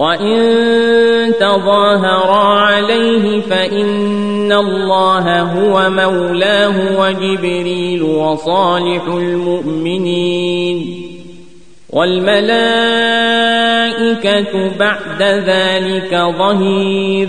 وإن تظاهرا عليه فإن الله هو مولاه وجبريل وصالح المؤمنين والملائكة بعد ذلك ظهير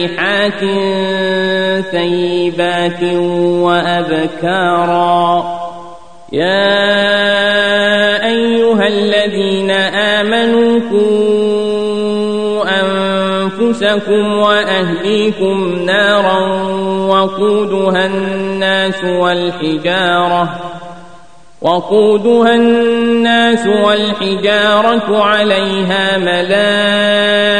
سائحات ثيبات وأبكارا يا أيها الذين آمنوا أنفسكم وأهليكم نارا وقودها الناس والحجارة وقودها الناس والحجارة عليها ملائكة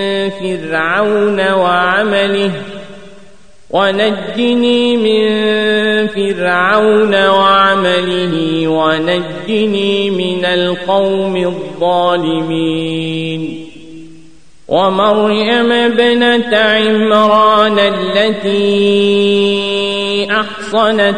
فرعون وعمله ونجني من فرعون وعمله ونجني من القوم الظالمين ومريم ابنة عمران التي أحصنت